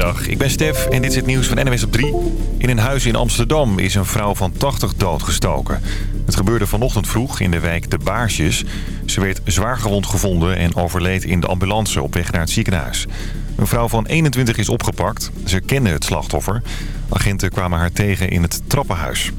Goedemiddag, ik ben Stef en dit is het nieuws van NWS op 3. In een huis in Amsterdam is een vrouw van 80 doodgestoken. Het gebeurde vanochtend vroeg in de wijk De Baarsjes. Ze werd zwaargewond gevonden en overleed in de ambulance op weg naar het ziekenhuis. Een vrouw van 21 is opgepakt. Ze kende het slachtoffer. Agenten kwamen haar tegen in het trappenhuis.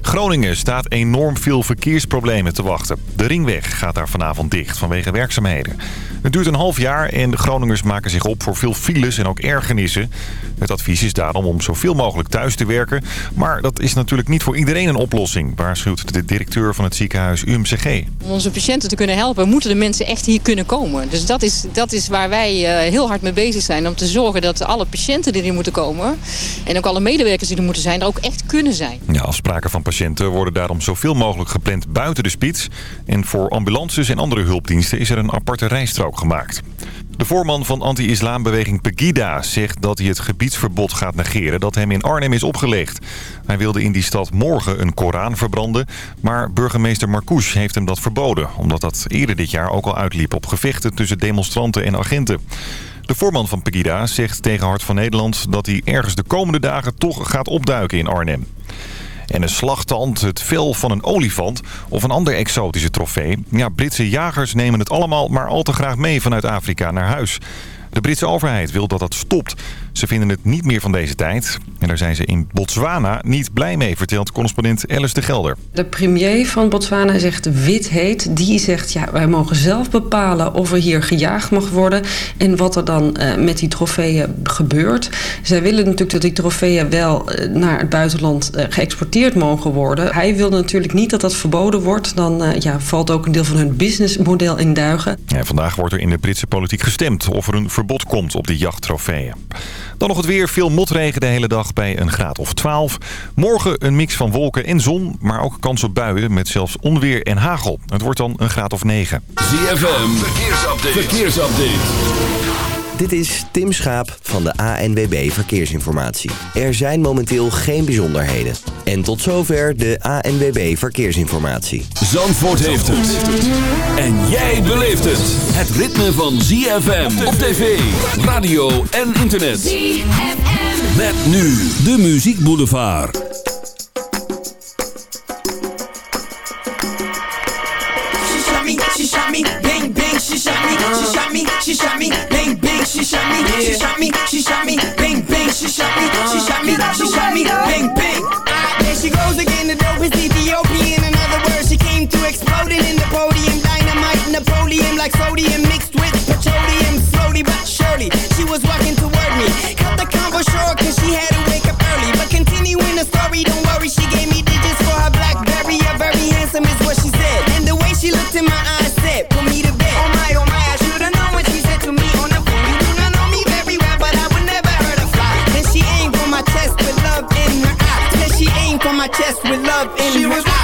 Groningen staat enorm veel verkeersproblemen te wachten. De ringweg gaat daar vanavond dicht vanwege werkzaamheden. Het duurt een half jaar en de Groningers maken zich op voor veel files en ook ergernissen. Het advies is daarom om zoveel mogelijk thuis te werken. Maar dat is natuurlijk niet voor iedereen een oplossing, waarschuwt de directeur van het ziekenhuis UMCG. Om onze patiënten te kunnen helpen, moeten de mensen echt hier kunnen komen. Dus dat is, dat is waar wij eh, heel hard mee bezig zijn. Om te zorgen dat alle patiënten die hier moeten komen... en ook alle medewerkers die er moeten zijn, er ook echt kunnen zijn. Ja, afspraken van patiënten worden daarom zoveel mogelijk gepland buiten de spits. En voor ambulances en andere hulpdiensten is er een aparte rijstrook gemaakt. De voorman van anti-islambeweging Pegida zegt dat hij het gebiedsverbod gaat negeren dat hem in Arnhem is opgelegd. Hij wilde in die stad morgen een Koran verbranden, maar burgemeester Marcouch heeft hem dat verboden. Omdat dat eerder dit jaar ook al uitliep op gevechten tussen demonstranten en agenten. De voorman van Pegida zegt tegen Hart van Nederland dat hij ergens de komende dagen toch gaat opduiken in Arnhem. En een slagtand, het vel van een olifant of een ander exotische trofee. Ja, Britse jagers nemen het allemaal maar al te graag mee vanuit Afrika naar huis. De Britse overheid wil dat dat stopt. Ze vinden het niet meer van deze tijd. En daar zijn ze in Botswana niet blij mee, vertelt correspondent Alice de Gelder. De premier van Botswana zegt wit heet. Die zegt, ja, wij mogen zelf bepalen of er hier gejaagd mag worden... en wat er dan uh, met die trofeeën gebeurt. Zij willen natuurlijk dat die trofeeën wel uh, naar het buitenland uh, geëxporteerd mogen worden. Hij wil natuurlijk niet dat dat verboden wordt. Dan ja, valt ook een deel van hun businessmodel in duigen. Ja, vandaag wordt er in de Britse politiek gestemd... of er een verbod komt op die jachttrofeeën. Dan nog het weer. Veel motregen de hele dag bij een graad of 12. Morgen een mix van wolken en zon, maar ook kans op buien met zelfs onweer en hagel. Het wordt dan een graad of 9. ZFM, verkeersupdate. verkeersupdate. Dit is Tim Schaap van de ANWB Verkeersinformatie. Er zijn momenteel geen bijzonderheden. En tot zover de ANWB Verkeersinformatie. Zandvoort heeft het. En jij beleeft het. Het ritme van ZFM op tv, radio en internet. ZFM. Met nu de Muziek Boulevard. She shot me, she shot me, bang bang, she shot me, she shot me, she shot me, bang bang, she shot me, she shot me, she shot me, bang bang, she shot me, she shot me, uh-huh. she shot me, bang bang. There she goes again, the dope is Ethiopian. In other words, she came to exploding in the podium, dynamite, Napoleon, like sodium mixed with petroleum. Slowly but surely, she was walking toward me. Cut the convo short, cause she had to wake up early. But continuing the story, don't worry, she gave me digits for her Blackberry. A very handsome is what she said. And the way she looked in my eyes my chest with love in she her was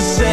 say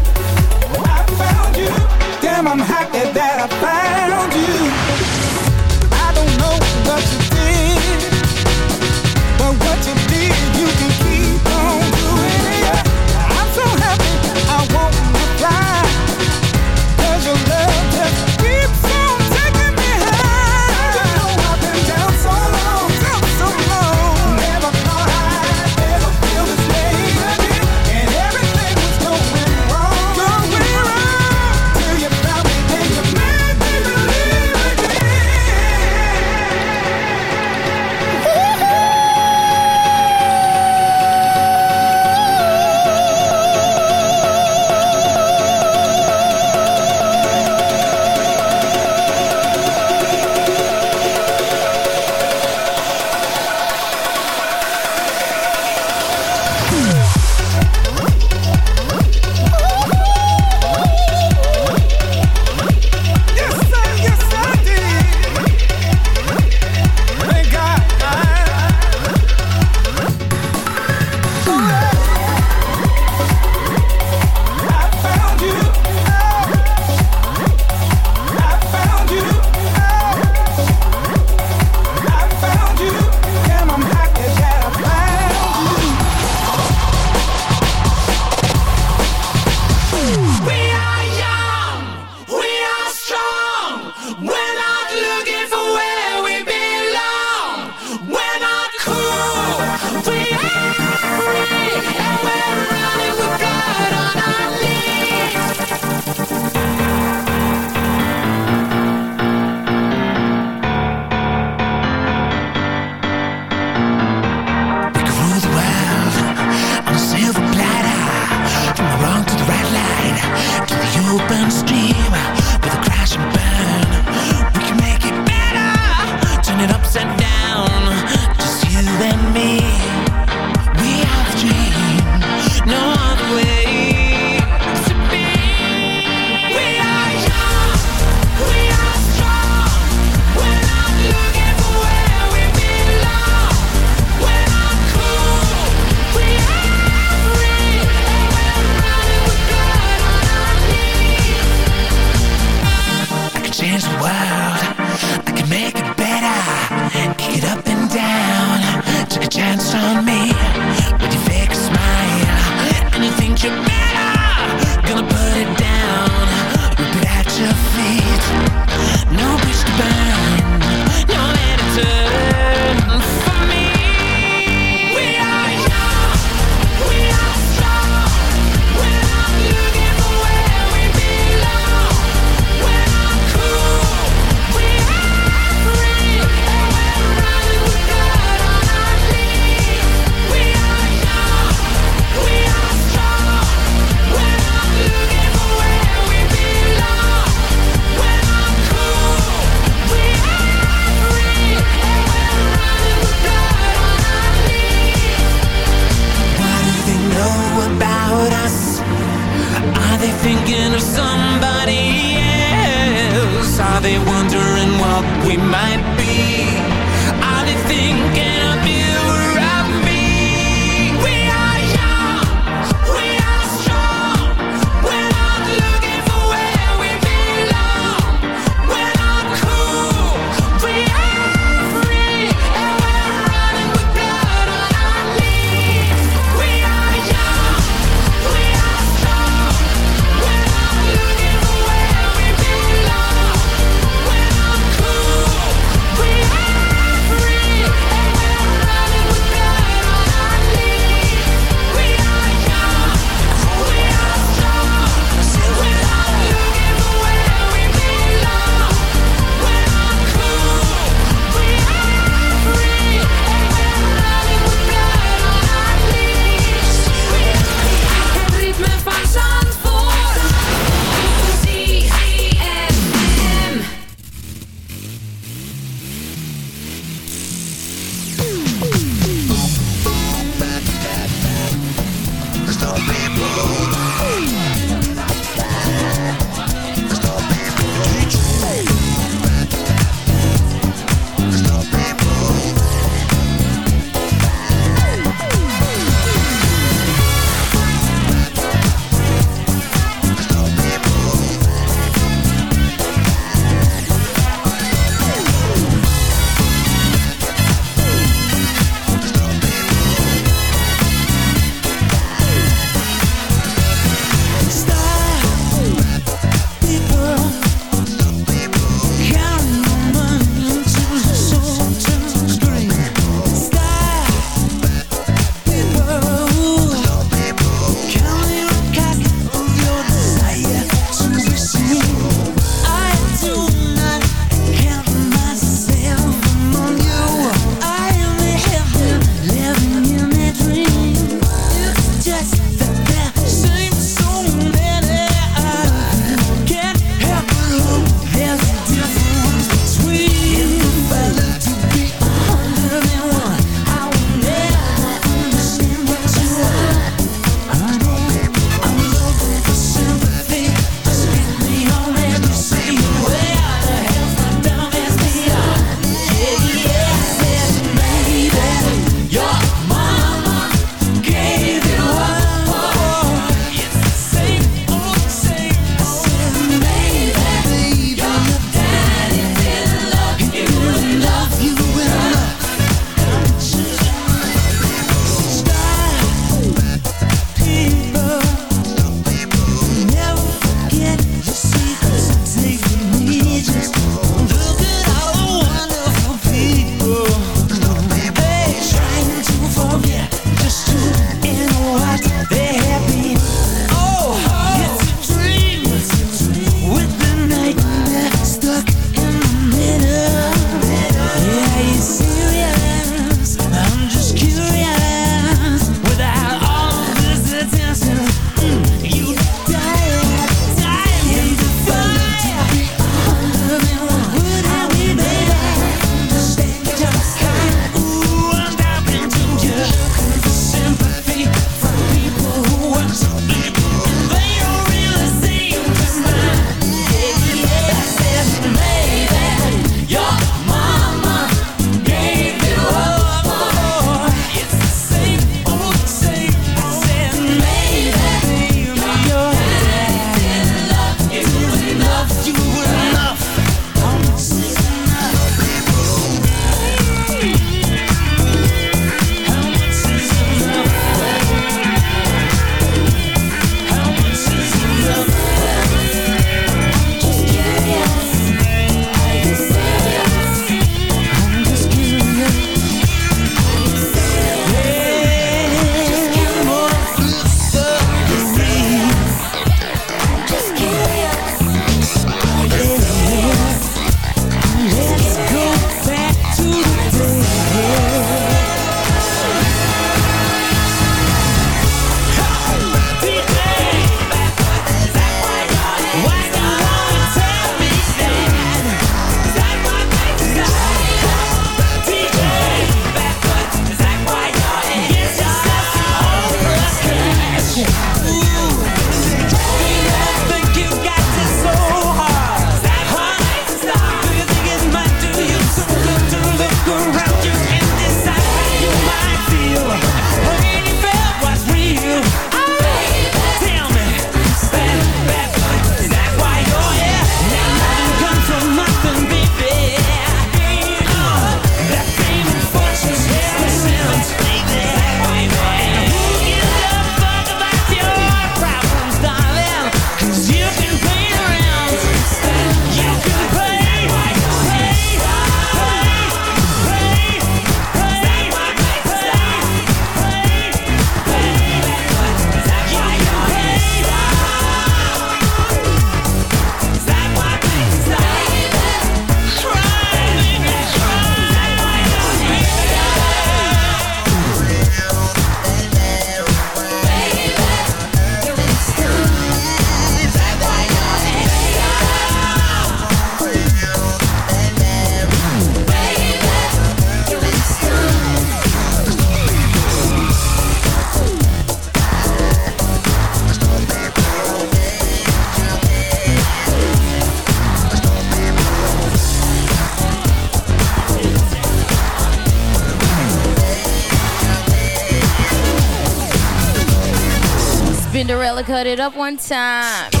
it up one time.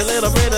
A little bit,